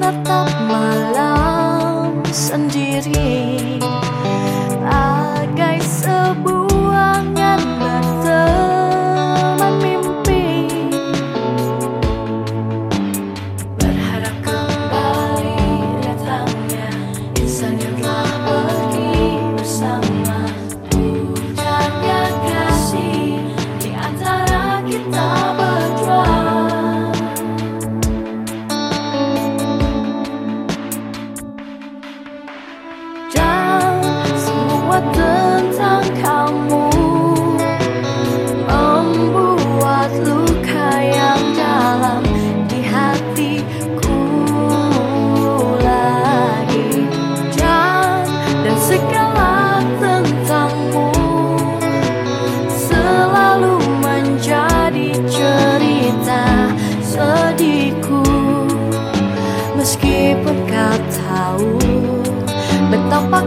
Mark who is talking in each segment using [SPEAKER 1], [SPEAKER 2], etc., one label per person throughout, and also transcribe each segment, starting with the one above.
[SPEAKER 1] menatap malam sendiri. segala tentangmu selalu menjadi cerita sedihku. Meskipun kau tahu betapa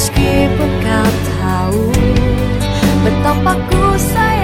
[SPEAKER 1] Meskipun kau tahu Betapa ku sayang.